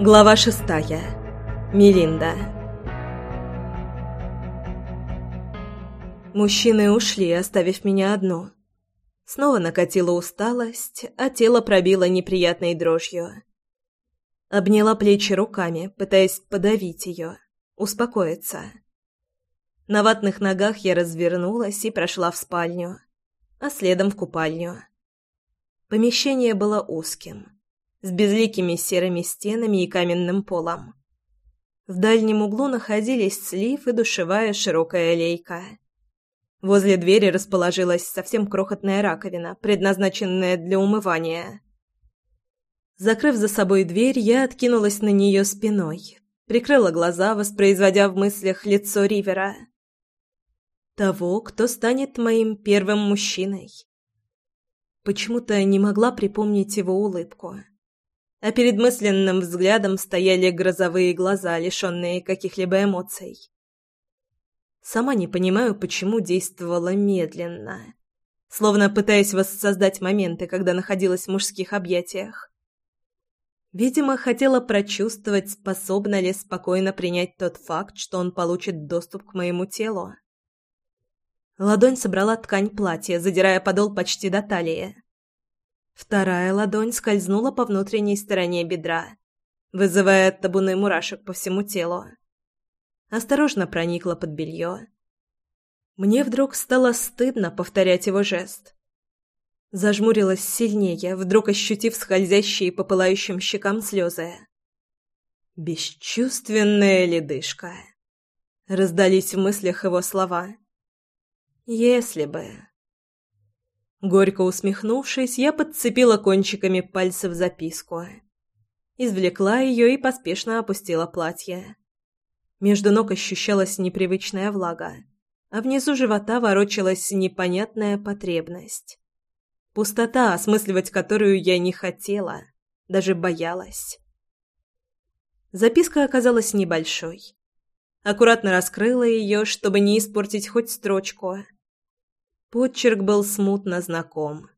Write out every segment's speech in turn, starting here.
Глава шестая. Мелинда. Мужчины ушли, оставив меня одну. Снова накатила усталость, а тело пробило неприятной дрожью. Обняла плечи руками, пытаясь подавить ее, успокоиться. На ватных ногах я развернулась и прошла в спальню, а следом в купальню. Помещение было узким с безликими серыми стенами и каменным полом. В дальнем углу находились слив и душевая широкая лейка. Возле двери расположилась совсем крохотная раковина, предназначенная для умывания. Закрыв за собой дверь, я откинулась на нее спиной, прикрыла глаза, воспроизводя в мыслях лицо Ривера. Того, кто станет моим первым мужчиной. Почему-то не могла припомнить его улыбку а перед мысленным взглядом стояли грозовые глаза, лишенные каких-либо эмоций. Сама не понимаю, почему действовала медленно, словно пытаясь воссоздать моменты, когда находилась в мужских объятиях. Видимо, хотела прочувствовать, способна ли спокойно принять тот факт, что он получит доступ к моему телу. Ладонь собрала ткань платья, задирая подол почти до талии. Вторая ладонь скользнула по внутренней стороне бедра, вызывая табуны мурашек по всему телу. Осторожно проникла под белье. Мне вдруг стало стыдно повторять его жест. Зажмурилась сильнее, вдруг ощутив скользящие по пылающим щекам слезы. «Бесчувственная ледышка!» Раздались в мыслях его слова. «Если бы...» Горько усмехнувшись, я подцепила кончиками пальцев записку. Извлекла ее и поспешно опустила платье. Между ног ощущалась непривычная влага, а внизу живота ворочалась непонятная потребность. Пустота, осмысливать которую я не хотела, даже боялась. Записка оказалась небольшой. Аккуратно раскрыла ее, чтобы не испортить хоть строчку — Подчерк был смутно знаком,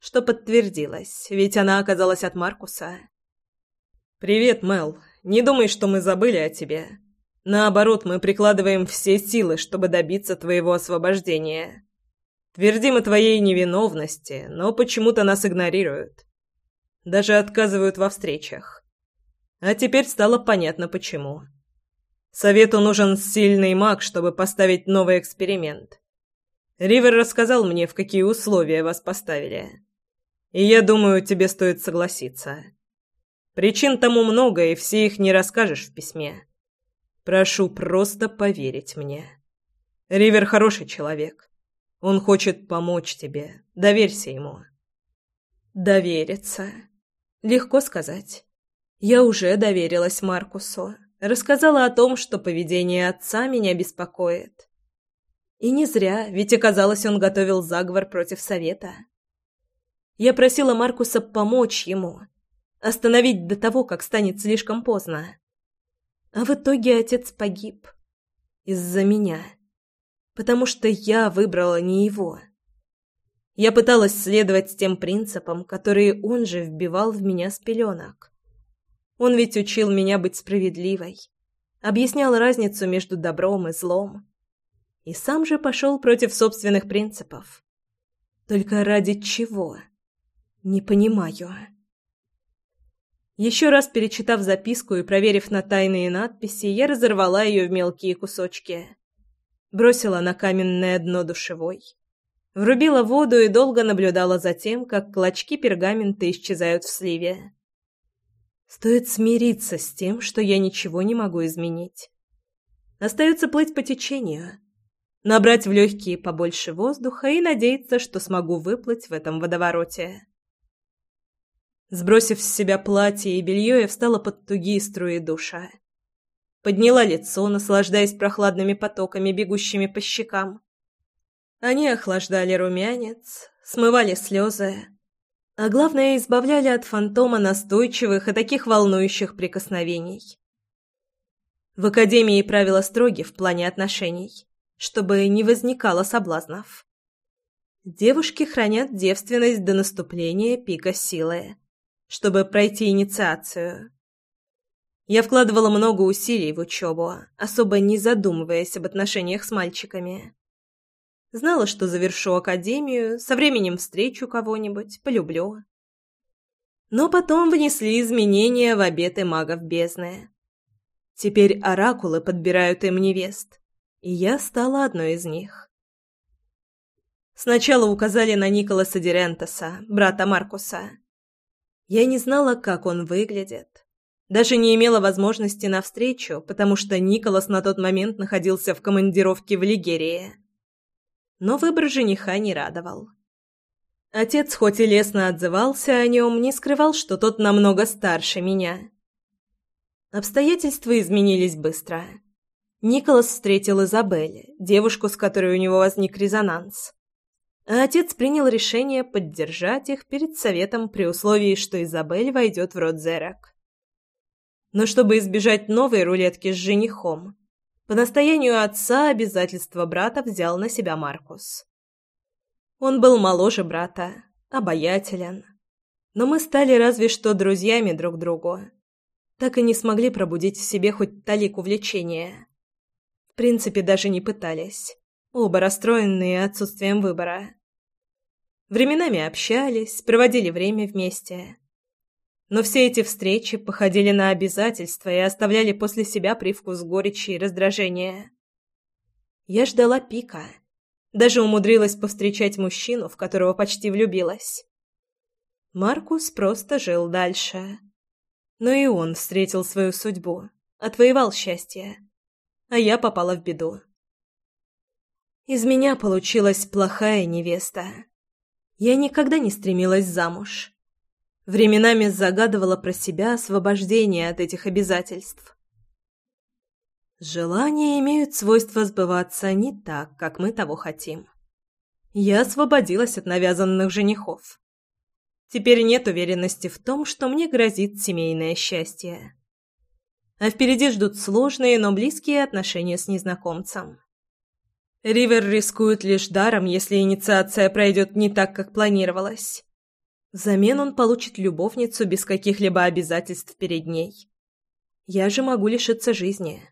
что подтвердилось, ведь она оказалась от Маркуса. «Привет, Мел. Не думай, что мы забыли о тебе. Наоборот, мы прикладываем все силы, чтобы добиться твоего освобождения. Твердим о твоей невиновности, но почему-то нас игнорируют. Даже отказывают во встречах. А теперь стало понятно, почему. Совету нужен сильный маг, чтобы поставить новый эксперимент». Ривер рассказал мне, в какие условия вас поставили. И я думаю, тебе стоит согласиться. Причин тому много, и все их не расскажешь в письме. Прошу просто поверить мне. Ривер хороший человек. Он хочет помочь тебе. Доверься ему. Довериться. Легко сказать. Я уже доверилась Маркусу. Рассказала о том, что поведение отца меня беспокоит. И не зря, ведь оказалось, он готовил заговор против Совета. Я просила Маркуса помочь ему, остановить до того, как станет слишком поздно. А в итоге отец погиб. Из-за меня. Потому что я выбрала не его. Я пыталась следовать тем принципам, которые он же вбивал в меня с пеленок. Он ведь учил меня быть справедливой, объяснял разницу между добром и злом и сам же пошел против собственных принципов. Только ради чего? Не понимаю. Еще раз перечитав записку и проверив на тайные надписи, я разорвала ее в мелкие кусочки. Бросила на каменное дно душевой. Врубила воду и долго наблюдала за тем, как клочки пергамента исчезают в сливе. Стоит смириться с тем, что я ничего не могу изменить. Остается плыть по течению набрать в легкие побольше воздуха и надеяться, что смогу выплыть в этом водовороте. Сбросив с себя платье и белье, я встала под тугие струи душа. Подняла лицо, наслаждаясь прохладными потоками, бегущими по щекам. Они охлаждали румянец, смывали слезы, а главное, избавляли от фантома настойчивых и таких волнующих прикосновений. В академии правила строги в плане отношений чтобы не возникало соблазнов. Девушки хранят девственность до наступления пика силы, чтобы пройти инициацию. Я вкладывала много усилий в учебу, особо не задумываясь об отношениях с мальчиками. Знала, что завершу академию, со временем встречу кого-нибудь, полюблю. Но потом внесли изменения в обеты магов бездны. Теперь оракулы подбирают им невест, и я стала одной из них. Сначала указали на Николаса Дерентеса, брата Маркуса. Я не знала, как он выглядит, даже не имела возможности на встречу, потому что Николас на тот момент находился в командировке в Лигерии. Но выбор жениха не радовал. Отец хоть и лестно отзывался о нем, не скрывал, что тот намного старше меня. Обстоятельства изменились быстро. Николас встретил Изабель, девушку, с которой у него возник резонанс. А отец принял решение поддержать их перед советом при условии, что Изабель войдет в род Зерак но чтобы избежать новой рулетки с женихом, по настоянию отца обязательства брата взял на себя Маркус. Он был моложе брата, обаятелен, но мы стали разве что друзьями друг другу. Так и не смогли пробудить в себе хоть талику влечения. В принципе, даже не пытались, оба расстроенные отсутствием выбора. Временами общались, проводили время вместе. Но все эти встречи походили на обязательства и оставляли после себя привкус горечи и раздражения. Я ждала пика. Даже умудрилась повстречать мужчину, в которого почти влюбилась. Маркус просто жил дальше. Но и он встретил свою судьбу, отвоевал счастье. А я попала в беду. Из меня получилась плохая невеста. Я никогда не стремилась замуж. Временами загадывала про себя освобождение от этих обязательств. Желания имеют свойство сбываться не так, как мы того хотим. Я освободилась от навязанных женихов. Теперь нет уверенности в том, что мне грозит семейное счастье. А впереди ждут сложные, но близкие отношения с незнакомцем. Ривер рискует лишь даром, если инициация пройдет не так, как планировалось. Взамен он получит любовницу без каких-либо обязательств перед ней. Я же могу лишиться жизни.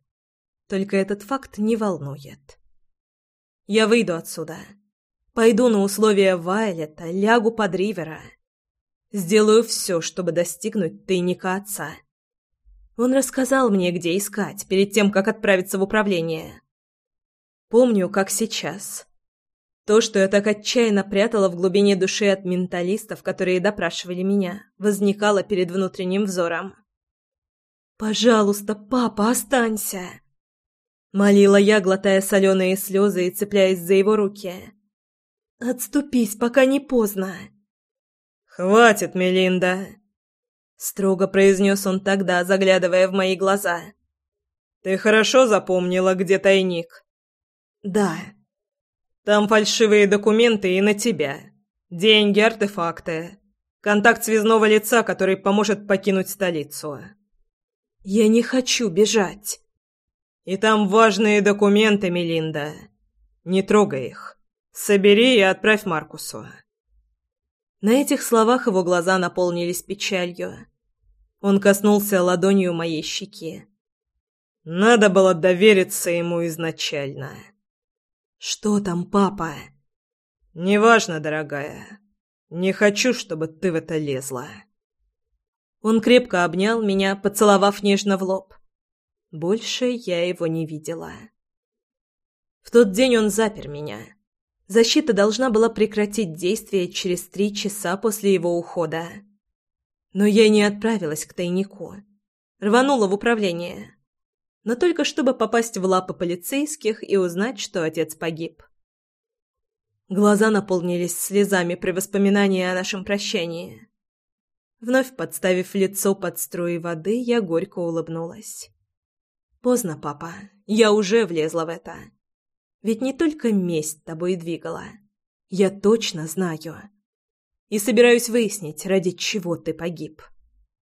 Только этот факт не волнует. Я выйду отсюда. Пойду на условия Вайлета, лягу под Ривера. Сделаю все, чтобы достигнуть тайника отца. Он рассказал мне, где искать, перед тем, как отправиться в управление. Помню, как сейчас. То, что я так отчаянно прятала в глубине души от менталистов, которые допрашивали меня, возникало перед внутренним взором. «Пожалуйста, папа, останься!» Молила я, глотая соленые слезы и цепляясь за его руки. «Отступись, пока не поздно!» «Хватит, Мелинда!» Строго произнес он тогда, заглядывая в мои глаза. «Ты хорошо запомнила, где тайник?» «Да». Там фальшивые документы и на тебя. Деньги, артефакты. Контакт связного лица, который поможет покинуть столицу. Я не хочу бежать. И там важные документы, Мелинда. Не трогай их. Собери и отправь Маркусу. На этих словах его глаза наполнились печалью. Он коснулся ладонью моей щеки. Надо было довериться ему изначально. «Что там, папа?» «Неважно, дорогая. Не хочу, чтобы ты в это лезла». Он крепко обнял меня, поцеловав нежно в лоб. Больше я его не видела. В тот день он запер меня. Защита должна была прекратить действие через три часа после его ухода. Но я не отправилась к тайнику. Рванула в управление но только чтобы попасть в лапы полицейских и узнать, что отец погиб. Глаза наполнились слезами при воспоминании о нашем прощании. Вновь подставив лицо под струи воды, я горько улыбнулась. «Поздно, папа. Я уже влезла в это. Ведь не только месть тобой двигала. Я точно знаю. И собираюсь выяснить, ради чего ты погиб».